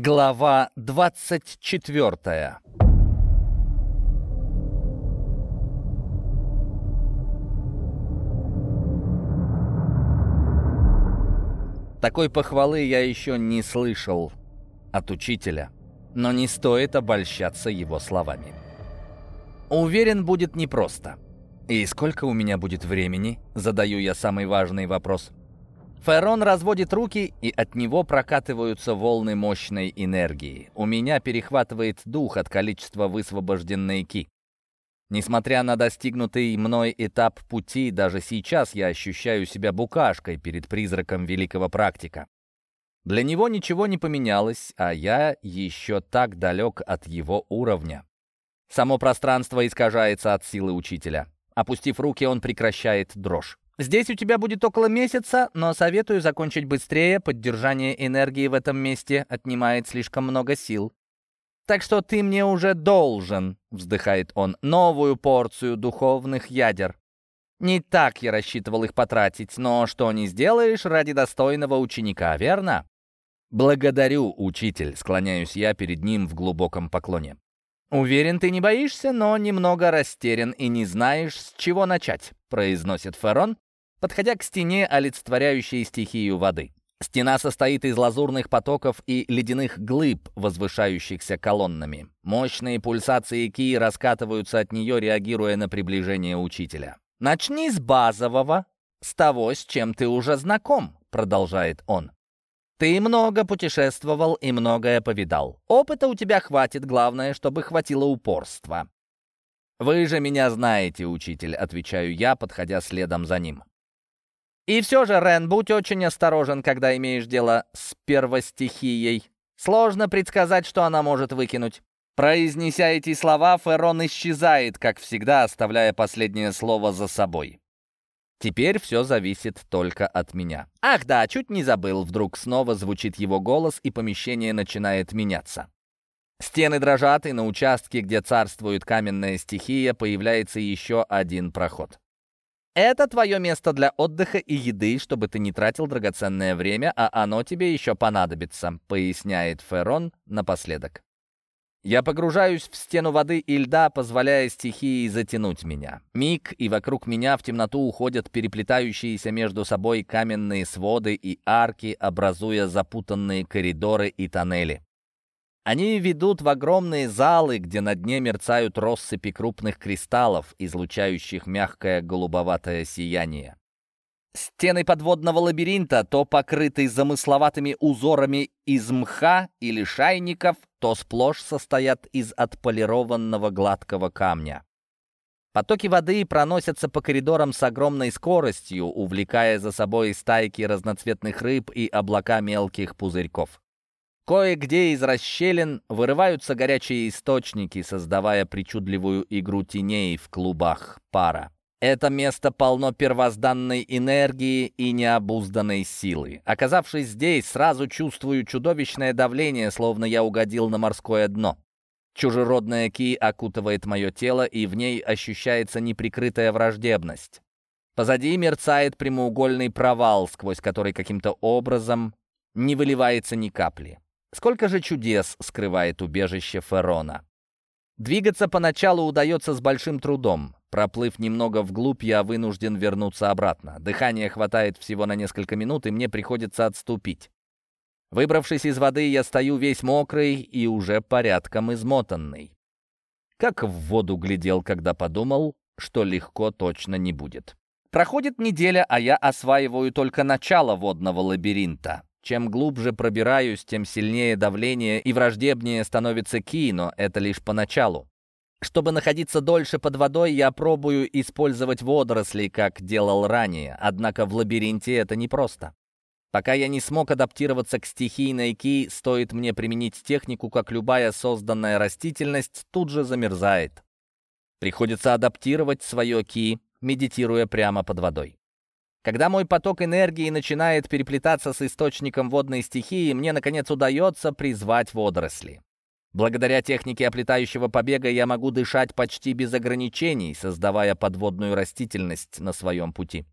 Глава 24 Такой похвалы я еще не слышал от учителя, но не стоит обольщаться его словами. Уверен, будет непросто. И сколько у меня будет времени? Задаю я самый важный вопрос. Ферон разводит руки, и от него прокатываются волны мощной энергии. У меня перехватывает дух от количества высвобожденной ки. Несмотря на достигнутый мной этап пути, даже сейчас я ощущаю себя букашкой перед призраком великого практика. Для него ничего не поменялось, а я еще так далек от его уровня. Само пространство искажается от силы учителя. Опустив руки, он прекращает дрожь. Здесь у тебя будет около месяца, но советую закончить быстрее. Поддержание энергии в этом месте отнимает слишком много сил. Так что ты мне уже должен, вздыхает он, новую порцию духовных ядер. Не так я рассчитывал их потратить, но что не сделаешь ради достойного ученика, верно? Благодарю, учитель, склоняюсь я перед ним в глубоком поклоне. «Уверен, ты не боишься, но немного растерян и не знаешь, с чего начать», произносит Ферон, подходя к стене, олицетворяющей стихию воды. Стена состоит из лазурных потоков и ледяных глыб, возвышающихся колоннами. Мощные пульсации ки раскатываются от нее, реагируя на приближение учителя. «Начни с базового, с того, с чем ты уже знаком», — продолжает он. «Ты много путешествовал и многое повидал. Опыта у тебя хватит, главное, чтобы хватило упорства». «Вы же меня знаете, учитель», — отвечаю я, подходя следом за ним. И все же, Рен, будь очень осторожен, когда имеешь дело с первостихией. Сложно предсказать, что она может выкинуть. Произнеся эти слова, Ферон исчезает, как всегда, оставляя последнее слово за собой. Теперь все зависит только от меня. Ах да, чуть не забыл. Вдруг снова звучит его голос, и помещение начинает меняться. Стены дрожат, и на участке, где царствует каменная стихия, появляется еще один проход. Это твое место для отдыха и еды, чтобы ты не тратил драгоценное время, а оно тебе еще понадобится», — поясняет Ферон напоследок. Я погружаюсь в стену воды и льда, позволяя стихии затянуть меня. Миг, и вокруг меня в темноту уходят переплетающиеся между собой каменные своды и арки, образуя запутанные коридоры и тоннели. Они ведут в огромные залы, где на дне мерцают россыпи крупных кристаллов, излучающих мягкое голубоватое сияние. Стены подводного лабиринта то покрыты замысловатыми узорами из мха или шайников, то сплошь состоят из отполированного гладкого камня. Потоки воды проносятся по коридорам с огромной скоростью, увлекая за собой стайки разноцветных рыб и облака мелких пузырьков. Кое-где из расщелин вырываются горячие источники, создавая причудливую игру теней в клубах пара. Это место полно первозданной энергии и необузданной силы. Оказавшись здесь, сразу чувствую чудовищное давление, словно я угодил на морское дно. Чужеродная ки окутывает мое тело, и в ней ощущается неприкрытая враждебность. Позади мерцает прямоугольный провал, сквозь который каким-то образом не выливается ни капли. Сколько же чудес скрывает убежище Ферона. Двигаться поначалу удается с большим трудом. Проплыв немного вглубь, я вынужден вернуться обратно. Дыхания хватает всего на несколько минут, и мне приходится отступить. Выбравшись из воды, я стою весь мокрый и уже порядком измотанный. Как в воду глядел, когда подумал, что легко точно не будет. Проходит неделя, а я осваиваю только начало водного лабиринта. Чем глубже пробираюсь, тем сильнее давление и враждебнее становится ки, но это лишь поначалу. Чтобы находиться дольше под водой, я пробую использовать водоросли, как делал ранее, однако в лабиринте это непросто. Пока я не смог адаптироваться к стихийной ки, стоит мне применить технику, как любая созданная растительность тут же замерзает. Приходится адаптировать свое ки, медитируя прямо под водой. Когда мой поток энергии начинает переплетаться с источником водной стихии, мне, наконец, удается призвать водоросли. Благодаря технике оплетающего побега я могу дышать почти без ограничений, создавая подводную растительность на своем пути.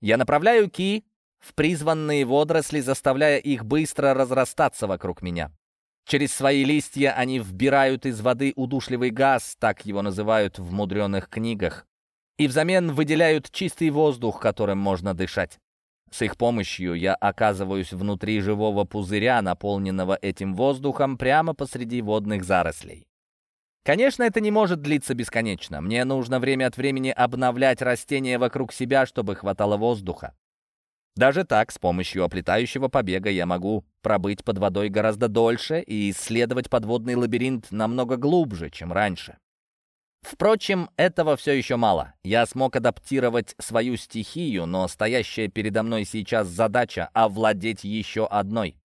Я направляю ки в призванные водоросли, заставляя их быстро разрастаться вокруг меня. Через свои листья они вбирают из воды удушливый газ, так его называют в мудреных книгах, и взамен выделяют чистый воздух, которым можно дышать. С их помощью я оказываюсь внутри живого пузыря, наполненного этим воздухом, прямо посреди водных зарослей. Конечно, это не может длиться бесконечно. Мне нужно время от времени обновлять растения вокруг себя, чтобы хватало воздуха. Даже так, с помощью оплетающего побега я могу пробыть под водой гораздо дольше и исследовать подводный лабиринт намного глубже, чем раньше. Впрочем, этого все еще мало. Я смог адаптировать свою стихию, но стоящая передо мной сейчас задача — овладеть еще одной.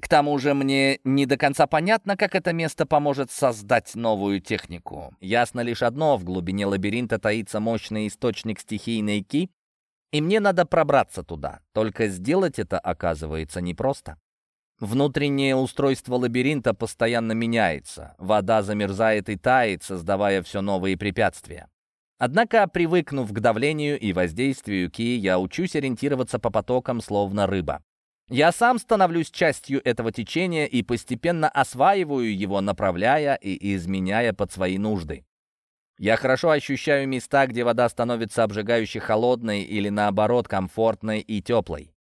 К тому же мне не до конца понятно, как это место поможет создать новую технику. Ясно лишь одно — в глубине лабиринта таится мощный источник стихийной ки, и мне надо пробраться туда. Только сделать это оказывается непросто. Внутреннее устройство лабиринта постоянно меняется. Вода замерзает и тает, создавая все новые препятствия. Однако, привыкнув к давлению и воздействию Ки, я учусь ориентироваться по потокам, словно рыба. Я сам становлюсь частью этого течения и постепенно осваиваю его, направляя и изменяя под свои нужды. Я хорошо ощущаю места, где вода становится обжигающе холодной или, наоборот, комфортной и теплой.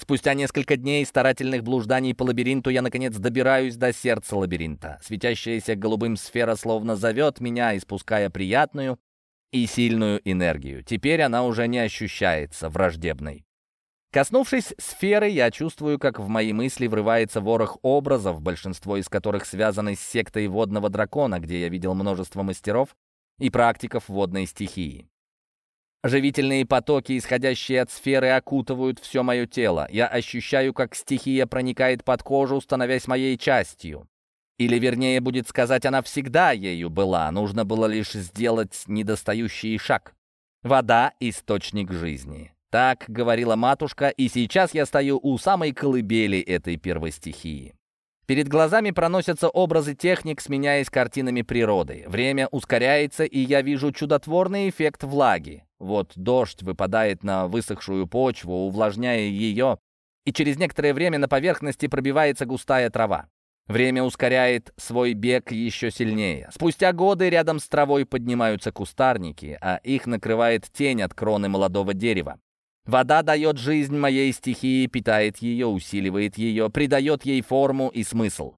Спустя несколько дней старательных блужданий по лабиринту я, наконец, добираюсь до сердца лабиринта. Светящаяся голубым сфера словно зовет меня, испуская приятную и сильную энергию. Теперь она уже не ощущается враждебной. Коснувшись сферы, я чувствую, как в мои мысли врывается ворох образов, большинство из которых связаны с сектой водного дракона, где я видел множество мастеров и практиков водной стихии. Живительные потоки, исходящие от сферы, окутывают все мое тело. Я ощущаю, как стихия проникает под кожу, становясь моей частью. Или, вернее, будет сказать, она всегда ею была. Нужно было лишь сделать недостающий шаг. Вода — источник жизни. Так говорила матушка, и сейчас я стою у самой колыбели этой первой стихии. Перед глазами проносятся образы техник, сменяясь картинами природы. Время ускоряется, и я вижу чудотворный эффект влаги. Вот дождь выпадает на высохшую почву, увлажняя ее, и через некоторое время на поверхности пробивается густая трава. Время ускоряет свой бег еще сильнее. Спустя годы рядом с травой поднимаются кустарники, а их накрывает тень от кроны молодого дерева. Вода дает жизнь моей стихии, питает ее, усиливает ее, придает ей форму и смысл.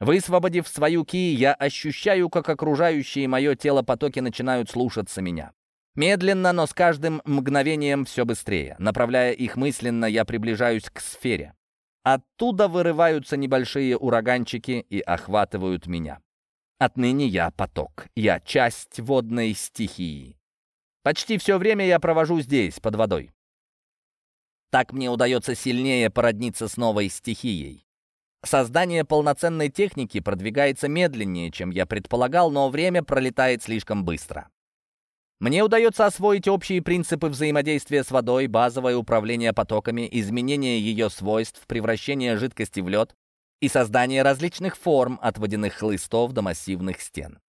Высвободив свою ки, я ощущаю, как окружающие мое тело потоки начинают слушаться меня. Медленно, но с каждым мгновением все быстрее. Направляя их мысленно, я приближаюсь к сфере. Оттуда вырываются небольшие ураганчики и охватывают меня. Отныне я поток. Я часть водной стихии. Почти все время я провожу здесь, под водой. Так мне удается сильнее породниться с новой стихией. Создание полноценной техники продвигается медленнее, чем я предполагал, но время пролетает слишком быстро. Мне удается освоить общие принципы взаимодействия с водой, базовое управление потоками, изменение ее свойств, превращение жидкости в лед и создание различных форм от водяных хлыстов до массивных стен.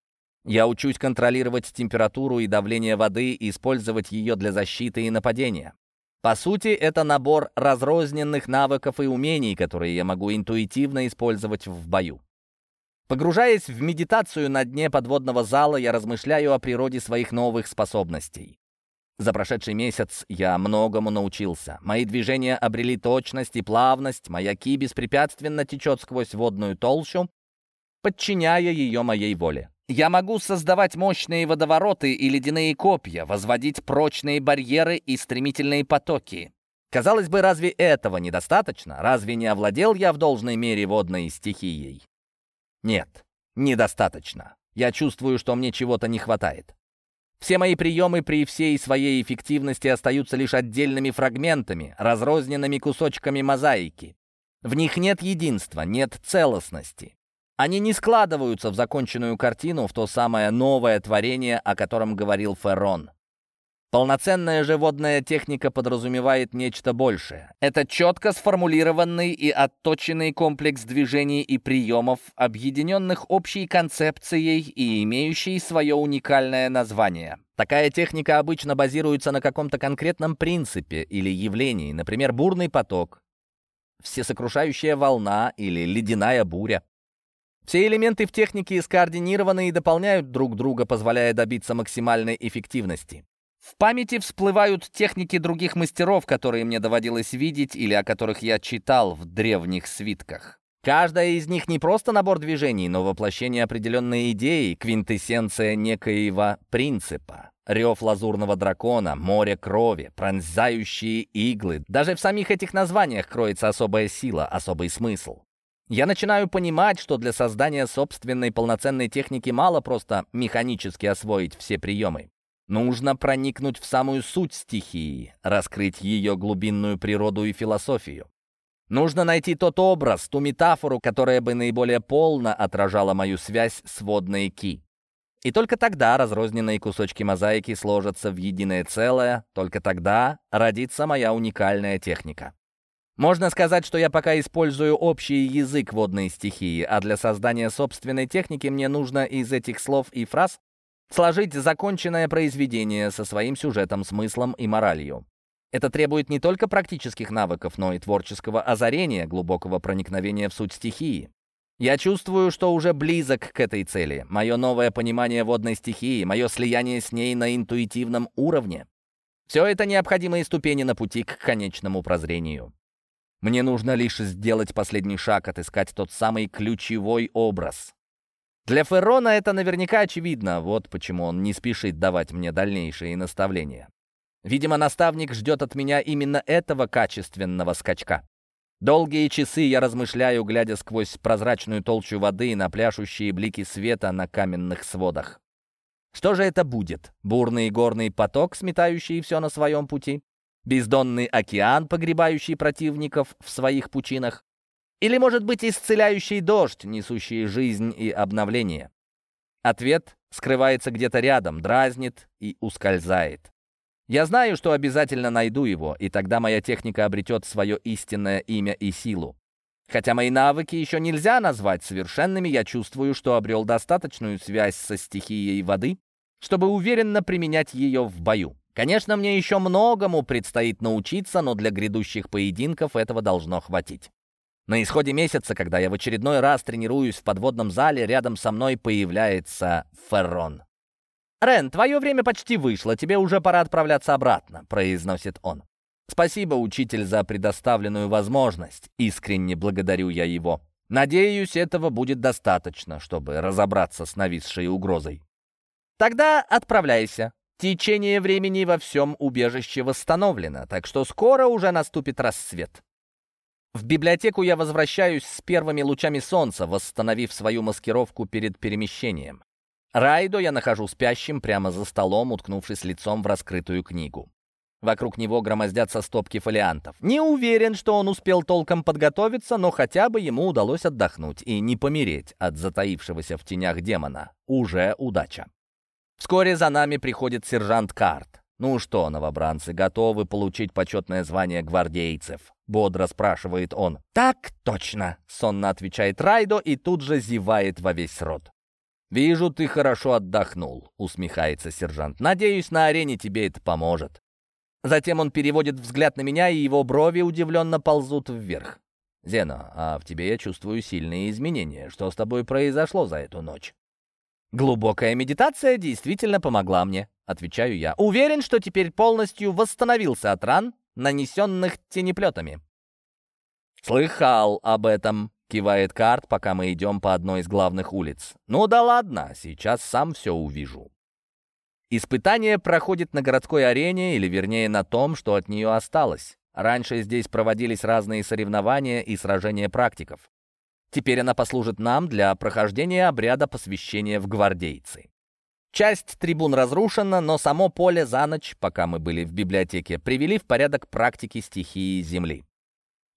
Я учусь контролировать температуру и давление воды и использовать ее для защиты и нападения. По сути, это набор разрозненных навыков и умений, которые я могу интуитивно использовать в бою. Погружаясь в медитацию на дне подводного зала, я размышляю о природе своих новых способностей. За прошедший месяц я многому научился. Мои движения обрели точность и плавность, моя ки беспрепятственно течет сквозь водную толщу, подчиняя ее моей воле. Я могу создавать мощные водовороты и ледяные копья, возводить прочные барьеры и стремительные потоки. Казалось бы, разве этого недостаточно? Разве не овладел я в должной мере водной стихией? Нет, недостаточно. Я чувствую, что мне чего-то не хватает. Все мои приемы при всей своей эффективности остаются лишь отдельными фрагментами, разрозненными кусочками мозаики. В них нет единства, нет целостности. Они не складываются в законченную картину, в то самое новое творение, о котором говорил Феррон. Полноценная же водная техника подразумевает нечто большее. Это четко сформулированный и отточенный комплекс движений и приемов, объединенных общей концепцией и имеющий свое уникальное название. Такая техника обычно базируется на каком-то конкретном принципе или явлении, например, бурный поток, всесокрушающая волна или ледяная буря. Все элементы в технике скоординированы и дополняют друг друга, позволяя добиться максимальной эффективности. В памяти всплывают техники других мастеров, которые мне доводилось видеть или о которых я читал в древних свитках. Каждая из них не просто набор движений, но воплощение определенной идеи, квинтэссенция некоего принципа. Рев лазурного дракона, море крови, пронзающие иглы. Даже в самих этих названиях кроется особая сила, особый смысл. Я начинаю понимать, что для создания собственной полноценной техники мало просто механически освоить все приемы. Нужно проникнуть в самую суть стихии, раскрыть ее глубинную природу и философию. Нужно найти тот образ, ту метафору, которая бы наиболее полно отражала мою связь с водной ки. И только тогда разрозненные кусочки мозаики сложатся в единое целое, только тогда родится моя уникальная техника. Можно сказать, что я пока использую общий язык водной стихии, а для создания собственной техники мне нужно из этих слов и фраз Сложить законченное произведение со своим сюжетом, смыслом и моралью. Это требует не только практических навыков, но и творческого озарения, глубокого проникновения в суть стихии. Я чувствую, что уже близок к этой цели. Мое новое понимание водной стихии, мое слияние с ней на интуитивном уровне. Все это необходимые ступени на пути к конечному прозрению. Мне нужно лишь сделать последний шаг, отыскать тот самый ключевой образ. Для Феррона это наверняка очевидно, вот почему он не спешит давать мне дальнейшие наставления. Видимо, наставник ждет от меня именно этого качественного скачка. Долгие часы я размышляю, глядя сквозь прозрачную толщу воды на пляшущие блики света на каменных сводах. Что же это будет? Бурный горный поток, сметающий все на своем пути? Бездонный океан, погребающий противников в своих пучинах? Или, может быть, исцеляющий дождь, несущий жизнь и обновление? Ответ скрывается где-то рядом, дразнит и ускользает. Я знаю, что обязательно найду его, и тогда моя техника обретет свое истинное имя и силу. Хотя мои навыки еще нельзя назвать совершенными, я чувствую, что обрел достаточную связь со стихией воды, чтобы уверенно применять ее в бою. Конечно, мне еще многому предстоит научиться, но для грядущих поединков этого должно хватить. На исходе месяца, когда я в очередной раз тренируюсь в подводном зале, рядом со мной появляется Феррон. «Рен, твое время почти вышло, тебе уже пора отправляться обратно», — произносит он. «Спасибо, учитель, за предоставленную возможность. Искренне благодарю я его. Надеюсь, этого будет достаточно, чтобы разобраться с нависшей угрозой». «Тогда отправляйся. Течение времени во всем убежище восстановлено, так что скоро уже наступит рассвет». В библиотеку я возвращаюсь с первыми лучами солнца, восстановив свою маскировку перед перемещением. Райдо я нахожу спящим прямо за столом, уткнувшись лицом в раскрытую книгу. Вокруг него громоздятся стопки фолиантов. Не уверен, что он успел толком подготовиться, но хотя бы ему удалось отдохнуть и не помереть от затаившегося в тенях демона. Уже удача. Вскоре за нами приходит сержант Карт. «Ну что, новобранцы, готовы получить почетное звание гвардейцев?» — бодро спрашивает он. «Так точно!» — сонно отвечает Райдо и тут же зевает во весь рот. «Вижу, ты хорошо отдохнул», — усмехается сержант. «Надеюсь, на арене тебе это поможет». Затем он переводит взгляд на меня, и его брови удивленно ползут вверх. «Зена, а в тебе я чувствую сильные изменения. Что с тобой произошло за эту ночь?» «Глубокая медитация действительно помогла мне», — отвечаю я. «Уверен, что теперь полностью восстановился от ран, нанесенных тенеплетами. «Слыхал об этом», — кивает карт, пока мы идем по одной из главных улиц. «Ну да ладно, сейчас сам все увижу». Испытание проходит на городской арене, или вернее на том, что от нее осталось. Раньше здесь проводились разные соревнования и сражения практиков. Теперь она послужит нам для прохождения обряда посвящения в гвардейцы. Часть трибун разрушена, но само поле за ночь, пока мы были в библиотеке, привели в порядок практики стихии Земли.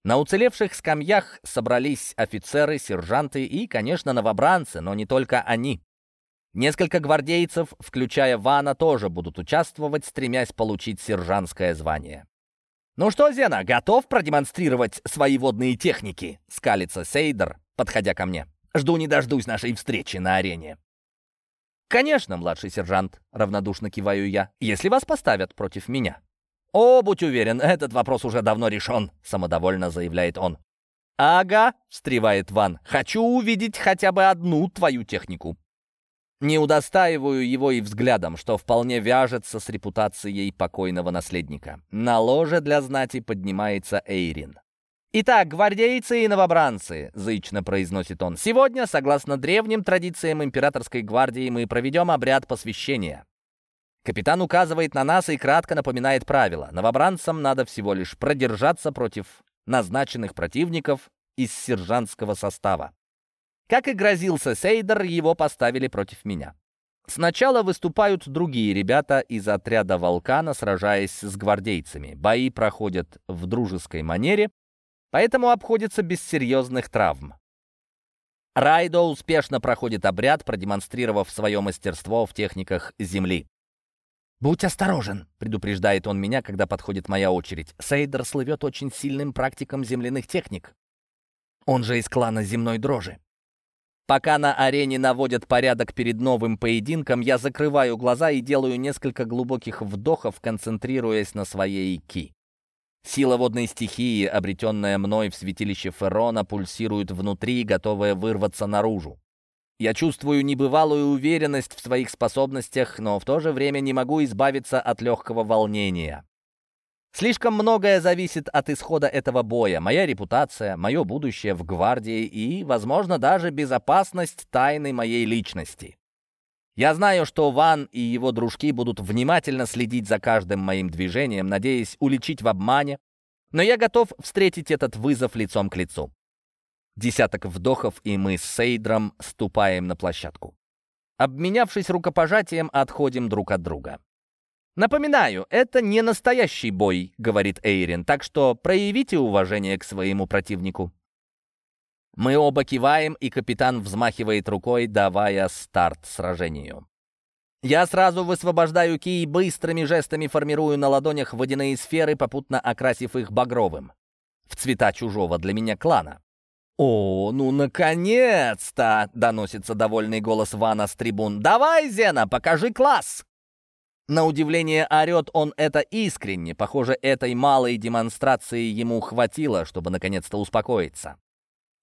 На уцелевших скамьях собрались офицеры, сержанты и, конечно, новобранцы, но не только они. Несколько гвардейцев, включая Вана, тоже будут участвовать, стремясь получить сержантское звание. «Ну что, Зена, готов продемонстрировать свои водные техники?» — скалится Сейдер, подходя ко мне. «Жду не дождусь нашей встречи на арене». «Конечно, младший сержант», — равнодушно киваю я, «если вас поставят против меня». «О, будь уверен, этот вопрос уже давно решен», — самодовольно заявляет он. «Ага», — встревает Ван, — «хочу увидеть хотя бы одну твою технику». Не удостаиваю его и взглядом, что вполне вяжется с репутацией покойного наследника. На ложе для знати поднимается Эйрин. «Итак, гвардейцы и новобранцы», — зычно произносит он, «сегодня, согласно древним традициям императорской гвардии, мы проведем обряд посвящения. Капитан указывает на нас и кратко напоминает правила. Новобранцам надо всего лишь продержаться против назначенных противников из сержантского состава. Как и грозился Сейдер, его поставили против меня. Сначала выступают другие ребята из отряда «Волкана», сражаясь с гвардейцами. Бои проходят в дружеской манере, поэтому обходится без серьезных травм. Райдо успешно проходит обряд, продемонстрировав свое мастерство в техниках земли. «Будь осторожен», — предупреждает он меня, когда подходит моя очередь. Сейдер слывет очень сильным практиком земляных техник. Он же из клана земной дрожи. Пока на арене наводят порядок перед новым поединком, я закрываю глаза и делаю несколько глубоких вдохов, концентрируясь на своей ки. Сила водной стихии, обретенная мной в святилище Ферона, пульсирует внутри, готовая вырваться наружу. Я чувствую небывалую уверенность в своих способностях, но в то же время не могу избавиться от легкого волнения. Слишком многое зависит от исхода этого боя. Моя репутация, мое будущее в гвардии и, возможно, даже безопасность тайны моей личности. Я знаю, что Ван и его дружки будут внимательно следить за каждым моим движением, надеясь уличить в обмане, но я готов встретить этот вызов лицом к лицу. Десяток вдохов, и мы с Сейдром ступаем на площадку. Обменявшись рукопожатием, отходим друг от друга. «Напоминаю, это не настоящий бой», — говорит Эйрин, «так что проявите уважение к своему противнику». Мы оба киваем, и капитан взмахивает рукой, давая старт сражению. Я сразу высвобождаю ки и быстрыми жестами формирую на ладонях водяные сферы, попутно окрасив их багровым. В цвета чужого для меня клана. «О, ну наконец-то!» — доносится довольный голос Вана с трибун. «Давай, Зена, покажи класс!» На удивление орет он это искренне. Похоже, этой малой демонстрации ему хватило, чтобы наконец-то успокоиться.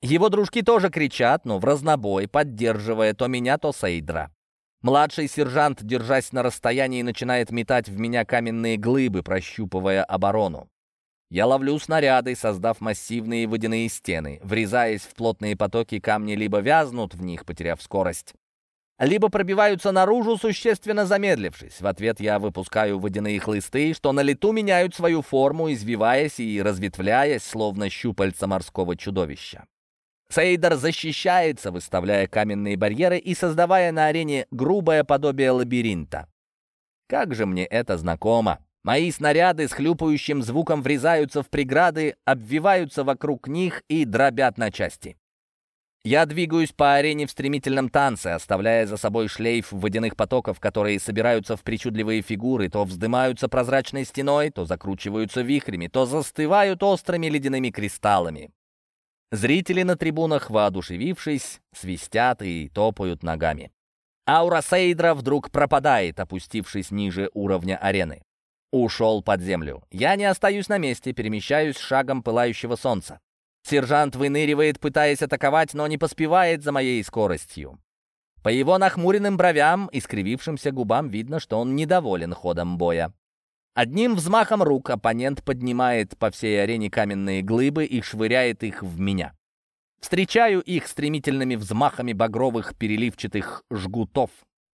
Его дружки тоже кричат, но в разнобой, поддерживая то меня, то Сейдра. Младший сержант, держась на расстоянии, начинает метать в меня каменные глыбы, прощупывая оборону. Я ловлю снаряды, создав массивные водяные стены. Врезаясь в плотные потоки, камни либо вязнут в них, потеряв скорость, либо пробиваются наружу, существенно замедлившись. В ответ я выпускаю водяные хлысты, что на лету меняют свою форму, извиваясь и разветвляясь, словно щупальца морского чудовища. Сейдер защищается, выставляя каменные барьеры и создавая на арене грубое подобие лабиринта. Как же мне это знакомо! Мои снаряды с хлюпающим звуком врезаются в преграды, обвиваются вокруг них и дробят на части. Я двигаюсь по арене в стремительном танце, оставляя за собой шлейф водяных потоков, которые собираются в причудливые фигуры, то вздымаются прозрачной стеной, то закручиваются вихрями, то застывают острыми ледяными кристаллами. Зрители на трибунах, воодушевившись, свистят и топают ногами. Аура Сейдра вдруг пропадает, опустившись ниже уровня арены. Ушел под землю. Я не остаюсь на месте, перемещаюсь шагом пылающего солнца. Сержант выныривает, пытаясь атаковать, но не поспевает за моей скоростью. По его нахмуренным бровям и скривившимся губам видно, что он недоволен ходом боя. Одним взмахом рук оппонент поднимает по всей арене каменные глыбы и швыряет их в меня. Встречаю их стремительными взмахами багровых переливчатых жгутов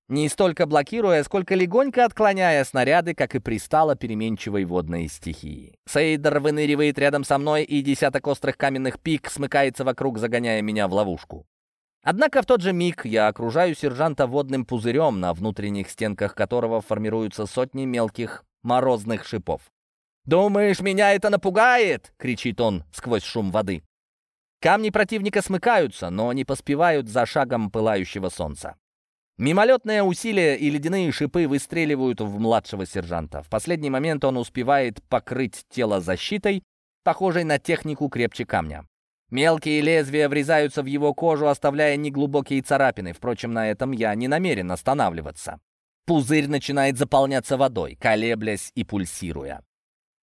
не столько блокируя, сколько легонько отклоняя снаряды, как и пристало переменчивой водной стихии. Сейдер выныривает рядом со мной, и десяток острых каменных пик смыкается вокруг, загоняя меня в ловушку. Однако в тот же миг я окружаю сержанта водным пузырем, на внутренних стенках которого формируются сотни мелких морозных шипов. «Думаешь, меня это напугает?» — кричит он сквозь шум воды. Камни противника смыкаются, но не поспевают за шагом пылающего солнца. Мимолетное усилие и ледяные шипы выстреливают в младшего сержанта. В последний момент он успевает покрыть тело защитой, похожей на технику крепче камня. Мелкие лезвия врезаются в его кожу, оставляя неглубокие царапины. Впрочем, на этом я не намерен останавливаться. Пузырь начинает заполняться водой, колеблясь и пульсируя.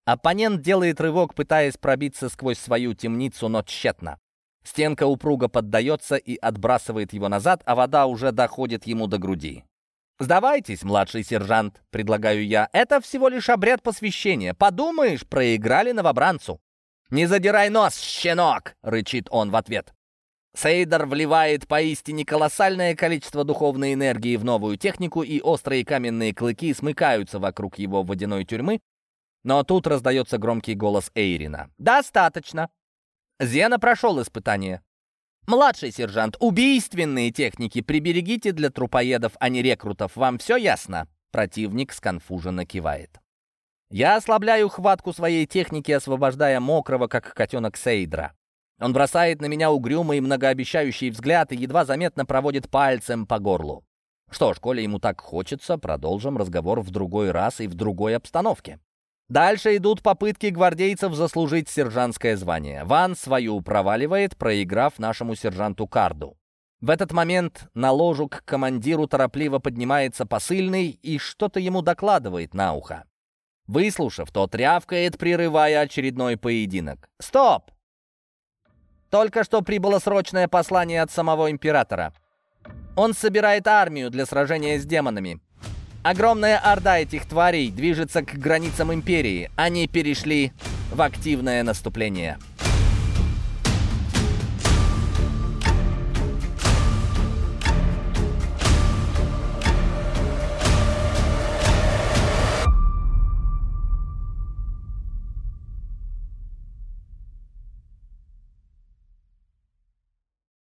Оппонент делает рывок, пытаясь пробиться сквозь свою темницу, но тщетно. Стенка упруго поддается и отбрасывает его назад, а вода уже доходит ему до груди. «Сдавайтесь, младший сержант», — предлагаю я. «Это всего лишь обряд посвящения. Подумаешь, проиграли новобранцу». «Не задирай нос, щенок!» — рычит он в ответ. Сейдер вливает поистине колоссальное количество духовной энергии в новую технику, и острые каменные клыки смыкаются вокруг его водяной тюрьмы. Но тут раздается громкий голос Эйрина. «Достаточно!» Зена прошел испытание. «Младший сержант, убийственные техники приберегите для трупоедов, а не рекрутов. Вам все ясно?» Противник сконфуженно кивает. Я ослабляю хватку своей техники, освобождая мокрого, как котенок Сейдра. Он бросает на меня угрюмый, многообещающий взгляд и едва заметно проводит пальцем по горлу. Что ж, коли ему так хочется, продолжим разговор в другой раз и в другой обстановке. Дальше идут попытки гвардейцев заслужить сержантское звание. Ван свою проваливает, проиграв нашему сержанту Карду. В этот момент на ложу к командиру торопливо поднимается посыльный и что-то ему докладывает на ухо. Выслушав, тот рявкает, прерывая очередной поединок. «Стоп! Только что прибыло срочное послание от самого императора. Он собирает армию для сражения с демонами. Огромная орда этих тварей движется к границам империи. Они перешли в активное наступление.